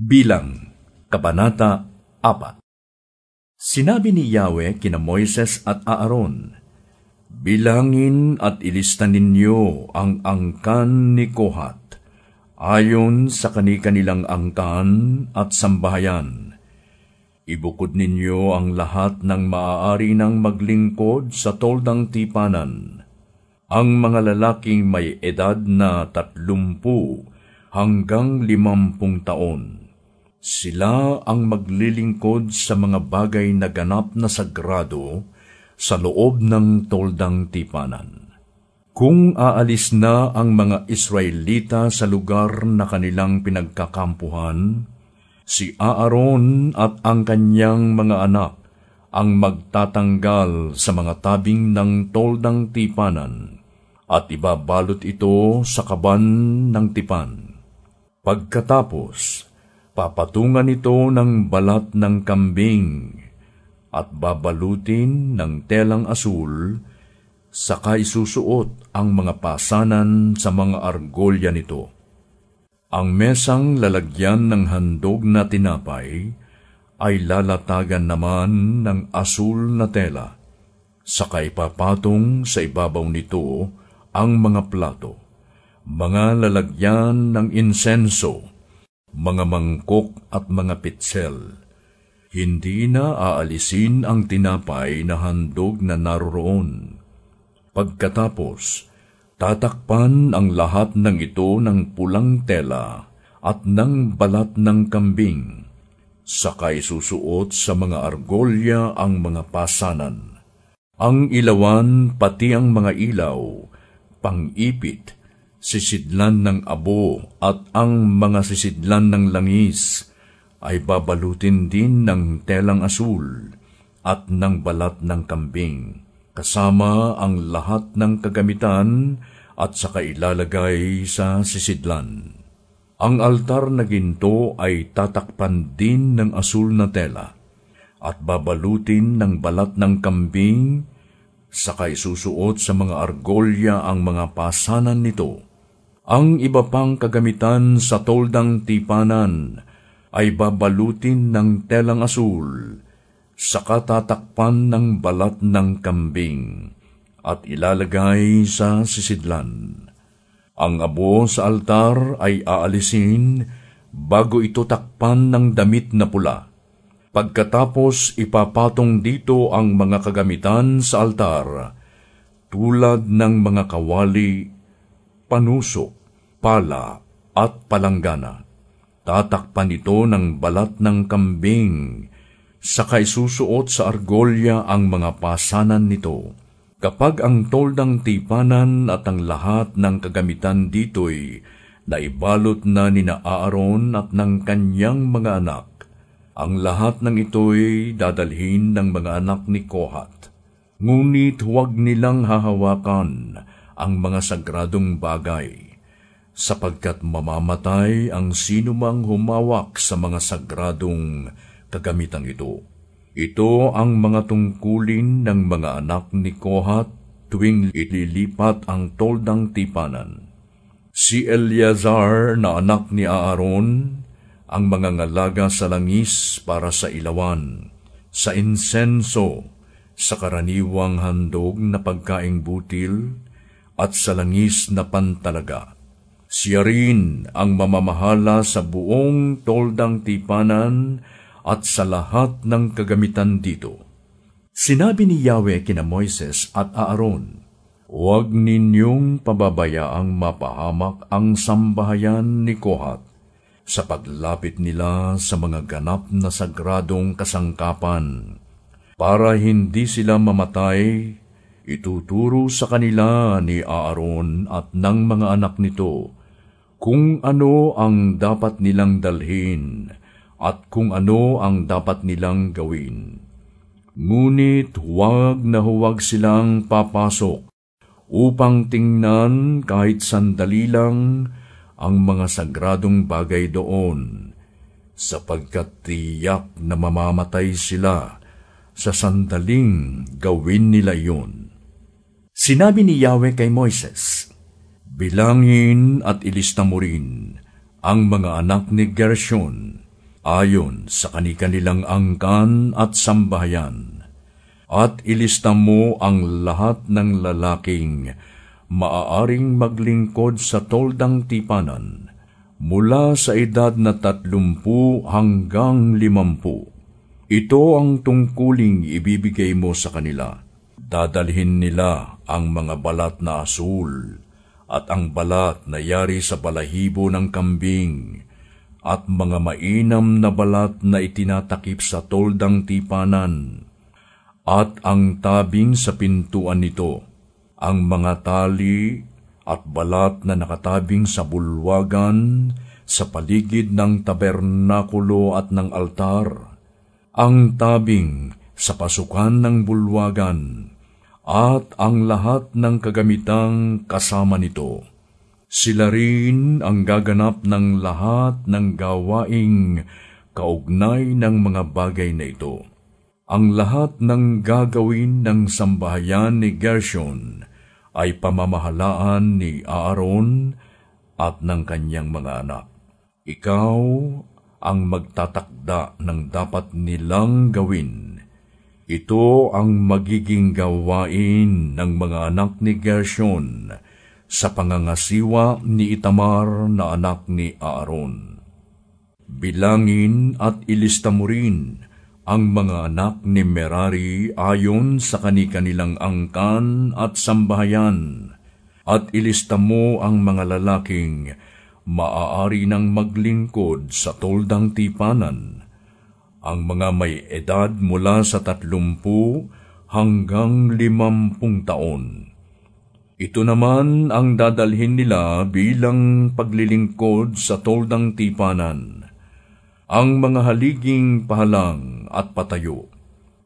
Bilang, Kabanata 4 Sinabi ni Yahweh kina Moises at Aaron, Bilangin at ilista ninyo ang angkan ni Kohat, ayon sa kani-kanilang angkan at sambahayan. Ibukod ninyo ang lahat ng maaari ng maglingkod sa toldang tipanan. Ang mga lalaking may edad na tatlumpu hanggang limampung taon. Sila ang maglilingkod sa mga bagay na ganap na sagrado sa loob ng toldang tipanan. Kung aalis na ang mga Israelita sa lugar na kanilang pinagkakampuhan, si Aaron at ang kanyang mga anak ang magtatanggal sa mga tabing ng toldang tipanan at ibabalot ito sa kaban ng tipan Pagkatapos, papatungan ito ng balat ng kambing at babalutin ng telang asul, saka isusuot ang mga pasanan sa mga argolya nito. Ang mesang lalagyan ng handog na tinapay ay lalatagan naman ng asul na tela, saka ipapatong sa ibabaw nito ang mga plato mga lalagyan ng insenso, mga mangkok at mga pitsel. Hindi na aalisin ang tinapay na handog na naroroon. Pagkatapos, tatakpan ang lahat ng ito ng pulang tela at ng balat ng kambing. Saka isusuot sa mga argolya ang mga pasanan. Ang ilawan pati ang mga ilaw, pang-ipit, sisidlan ng abo at ang mga sisidlan ng langis ay babalutin din ng telang asul at ng balat ng kambing, kasama ang lahat ng kagamitan at saka ilalagay sa sisidlan. Ang altar na ginto ay tatakpan din ng asul na tela at babalutin ng balat ng kambing, saka isusuot sa mga argolya ang mga pasanan nito ang iba pang kagamitan sa toldang tipanan ay babalutin ng telang asul, sa katatakpan ng balat ng kambing, at ilalagay sa sisidlan. Ang abo sa altar ay aalisin bago ito takpan ng damit na pula. Pagkatapos ipapatong dito ang mga kagamitan sa altar, tulad ng mga kawali, panusok, pala at palanggana. Tatakpan ito ng balat ng kambing, saka isusuot sa argolya ang mga pasanan nito. Kapag ang toldang tipanan at ang lahat ng kagamitan dito'y naibalot na ni Aaron at ng kanyang mga anak, ang lahat ng ito'y dadalhin ng mga anak ni Kohat. Ngunit huwag nilang hahawakan ang mga sagradong bagay sapagkat mamamatay ang sinumang humawak sa mga sagradong kagamitang ito. Ito ang mga tungkulin ng mga anak ni Kohat tuwing ililipat ang toldang tipanan. Si Eleazar na anak ni Aaron, ang mga ngalaga sa langis para sa ilawan, sa insenso, sa karaniwang handog na pagkaing butil, at sa langis na pantalaga siya rin ang mamamahala sa buong toldang tipanan at sa lahat ng kagamitan dito. Sinabi ni Yahweh kina Moises at Aaron, Huwag ninyong pababayaang mapahamak ang sambahayan ni Kohat sa paglapit nila sa mga ganap na sagradong kasangkapan, para hindi sila mamatay, ituturo sa kanila ni Aaron at ng mga anak nito kung ano ang dapat nilang dalhin at kung ano ang dapat nilang gawin. Ngunit huwag na huwag silang papasok upang tingnan kahit sandali lang ang mga sagradong bagay doon, sapagkat tiyak na mamamatay sila sa sandaling gawin nila iyon. Sinabi ni Yahweh kay Moises, Bilangin at ilista mo rin ang mga anak ni Gershon, ayon sa kanilang angkan at sambahayan. At ilista mo ang lahat ng lalaking maaaring maglingkod sa toldang tipanan mula sa edad na tatlumpu hanggang limampu. Ito ang tungkuling ibibigay mo sa kanila. Dadalhin nila ang mga balat na asul at ang balat na yari sa balahibo ng kambing at mga mainam na balat na itinatakip sa toldang tipanan at ang tabing sa pintuan nito ang mga tali at balat na nakatabing sa bulwagan sa paligid ng tabernakulo at ng altar, ang tabing sa pasukan ng bulwagan, at ang lahat ng kagamitang kasama nito. Sila rin ang gaganap ng lahat ng gawaing kaugnay ng mga bagay na ito. Ang lahat ng gagawin ng sambahayan ni Gershon ay pamamahalaan ni Aaron at ng kanyang mga anak. Ikaw ang magtatakda ng dapat nilang gawin. Ito ang magiging gawain ng mga anak ni Gershon sa pangangasiwa ni Itamar na anak ni Aaron. Bilangin at ilista mo rin ang mga anak ni Merari ayon sa kani-kanilang angkan at sambahayan, at ilista mo ang mga lalaking maaari nang maglingkod sa toldang tipanan, ang mga may edad mula sa tatlumpu hanggang limampung taon. Ito naman ang dadalhin nila bilang paglilingkod sa toldang tipanan ang mga haliging pahalang at patayo,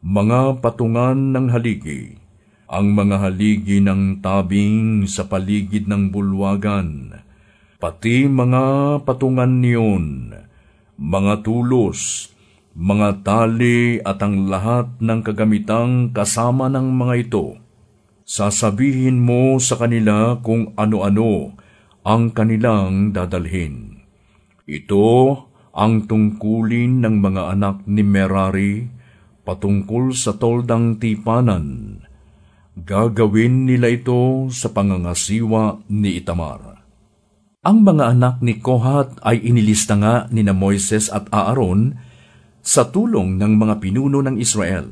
mga patungan ng haligi, ang mga haligi ng tabing sa paligid ng bulwagan, pati mga patungan niyon, mga tulos, mga tali at ang lahat ng kagamitang kasama ng mga ito. Sasabihin mo sa kanila kung ano-ano ang kanilang dadalhin. Ito ang tungkulin ng mga anak ni Merari patungkol sa toldang tipanan. Gagawin nila ito sa pangangasiwa ni Itamar. Ang mga anak ni Kohat ay inilista nga ni na Moises at Aaron sa tulong ng mga pinuno ng Israel.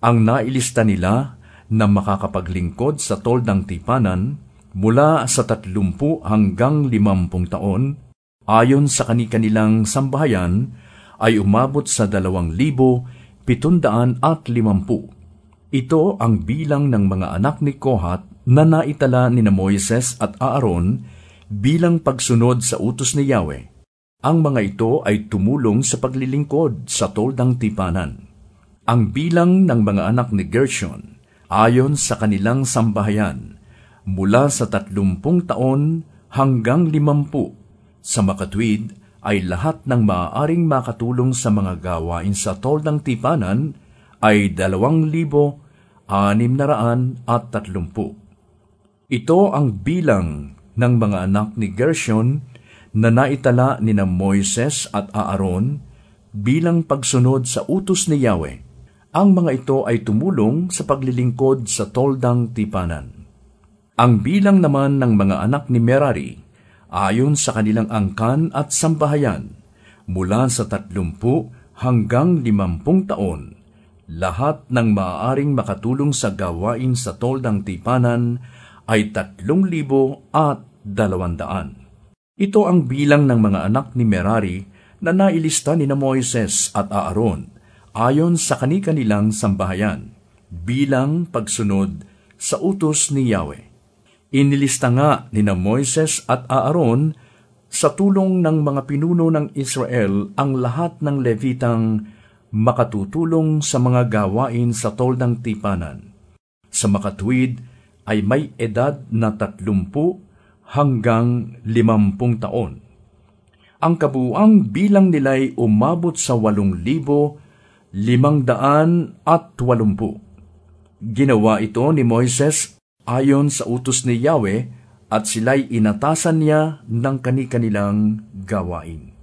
Ang nailista nila na makakapaglingkod sa toldang tipanan mula sa tatlumpu hanggang limampung taon ayon sa kani-kanilang sambahayan, ay umabot sa dalawang libo pitundaan at limampu. Ito ang bilang ng mga anak ni Kohat na naitala ni na Moises at Aaron bilang pagsunod sa utos ni Yahweh. Ang mga ito ay tumulong sa paglilingkod sa toldang tipanan. Ang bilang ng mga anak ni Gershon, ayon sa kanilang sambahayan, mula sa tatlumpung taon hanggang limampu sa makatwid ay lahat ng maaaring makatulong sa mga gawain sa toldang tipanan ay dalawang libo anim na raan at tatlumpu. Ito ang bilang ng mga anak ni Gershon na naitala ni na Moises at Aaron bilang pagsunod sa utos ni Yahweh. Ang mga ito ay tumulong sa paglilingkod sa toldang tipanan. Ang bilang naman ng mga anak ni Merari ayon sa kanilang angkan at sambahayan, mula sa tatlumpu hanggang limampung taon, lahat ng maaaring makatulong sa gawain sa toldang tipanan ay tatlong libo at dalawandaan. Ito ang bilang ng mga anak ni Merari na nailista ni na Moises at Aaron ayon sa kani-kanilang sambahayan bilang pagsunod sa utos ni Yahweh. Inilista nga ni na Moises at Aaron sa tulong ng mga pinuno ng Israel ang lahat ng Levitang makatutulong sa mga gawain sa toldang tipanan. Sa makatwid ay may edad na tatlumpu hanggang limampung taon. Ang kabuang bilang nila'y umabot sa walong libo, limang daan at walumpu. Ginawa ito ni Moises ayon sa utos ni Yahweh at sila'y inatasan niya ng kani-kanilang gawain.